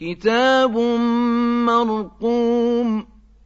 كِتَابٌ مَّرْقُومٌ